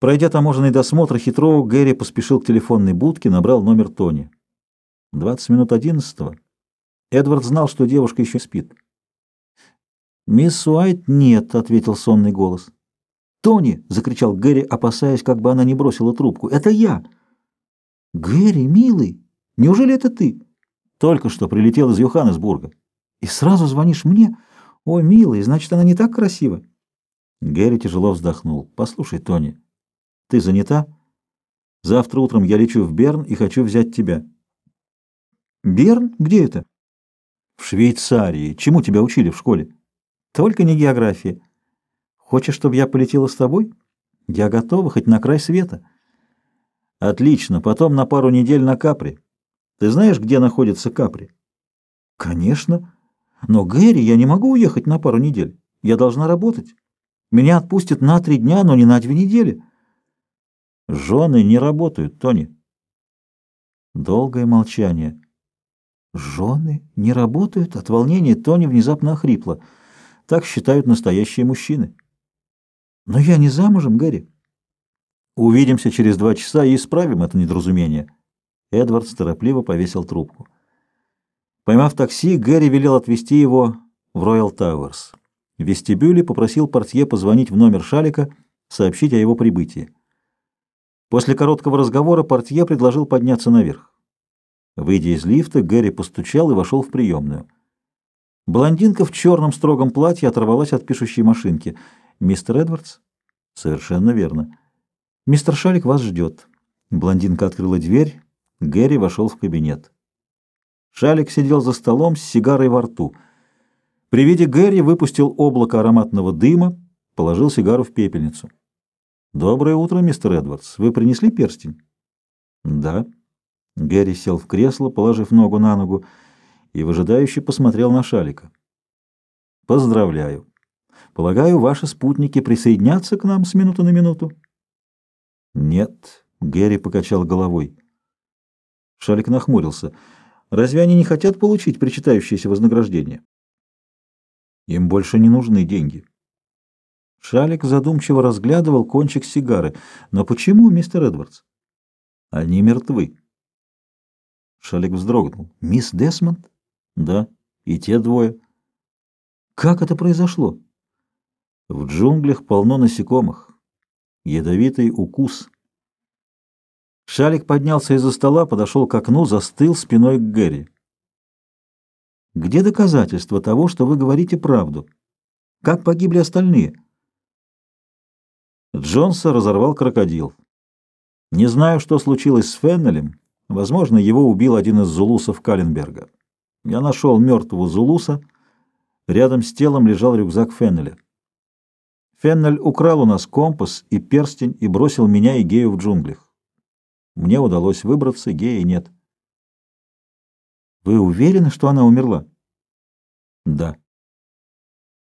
Пройдя таможенный досмотр Хитроу, Гэри поспешил к телефонной будке, набрал номер Тони. Двадцать минут одиннадцатого. Эдвард знал, что девушка еще спит. «Мисс Уайт нет», — ответил сонный голос. «Тони!» — закричал Гэри, опасаясь, как бы она не бросила трубку. «Это я!» «Гэри, милый, неужели это ты?» «Только что прилетел из Йоханнесбурга». «И сразу звонишь мне? О, милый, значит, она не так красива?» Гэри тяжело вздохнул. «Послушай, Тони, ты занята? Завтра утром я лечу в Берн и хочу взять тебя». «Берн? Где это?» «В Швейцарии. Чему тебя учили в школе?» «Только не география. Хочешь, чтобы я полетела с тобой? Я готова, хоть на край света». «Отлично. Потом на пару недель на Капри. Ты знаешь, где находится Капри?» «Конечно. Но, Гэри, я не могу уехать на пару недель. Я должна работать. Меня отпустят на три дня, но не на две недели». «Жены не работают, Тони». Долгое молчание. «Жены не работают?» От волнения Тони внезапно охрипла. Так считают настоящие мужчины. «Но я не замужем, Гэри». «Увидимся через два часа и исправим это недоразумение». Эдвард торопливо повесил трубку. Поймав такси, Гэри велел отвезти его в Роyal Тауэрс. В вестибюле попросил портье позвонить в номер Шалика, сообщить о его прибытии. После короткого разговора портье предложил подняться наверх. Выйдя из лифта, Гэри постучал и вошел в приемную. Блондинка в черном строгом платье оторвалась от пишущей машинки. «Мистер Эдвардс?» «Совершенно верно». «Мистер Шалик вас ждет». Блондинка открыла дверь. Гэри вошел в кабинет. Шалик сидел за столом с сигарой во рту. При виде Гэри выпустил облако ароматного дыма, положил сигару в пепельницу. «Доброе утро, мистер Эдвардс. Вы принесли перстень?» «Да». Гэри сел в кресло, положив ногу на ногу, и выжидающе посмотрел на Шалика. «Поздравляю. Полагаю, ваши спутники присоединятся к нам с минуты на минуту?» «Нет», — Гэри покачал головой. Шалик нахмурился. «Разве они не хотят получить причитающееся вознаграждение?» «Им больше не нужны деньги». Шалик задумчиво разглядывал кончик сигары. «Но почему, мистер Эдвардс?» «Они мертвы». Шалик вздрогнул. «Мисс Десмонд?» «Да, и те двое». «Как это произошло?» «В джунглях полно насекомых. Ядовитый укус». Шалик поднялся из-за стола, подошел к окну, застыл спиной к Гэри. «Где доказательства того, что вы говорите правду? Как погибли остальные?» Джонса разорвал крокодил. Не знаю, что случилось с Феннелем, Возможно, его убил один из зулусов Каленберга. Я нашел мертвого зулуса. Рядом с телом лежал рюкзак Феннеля. Феннель украл у нас компас и перстень и бросил меня и Гею в джунглях. Мне удалось выбраться, Геи нет. Вы уверены, что она умерла? Да.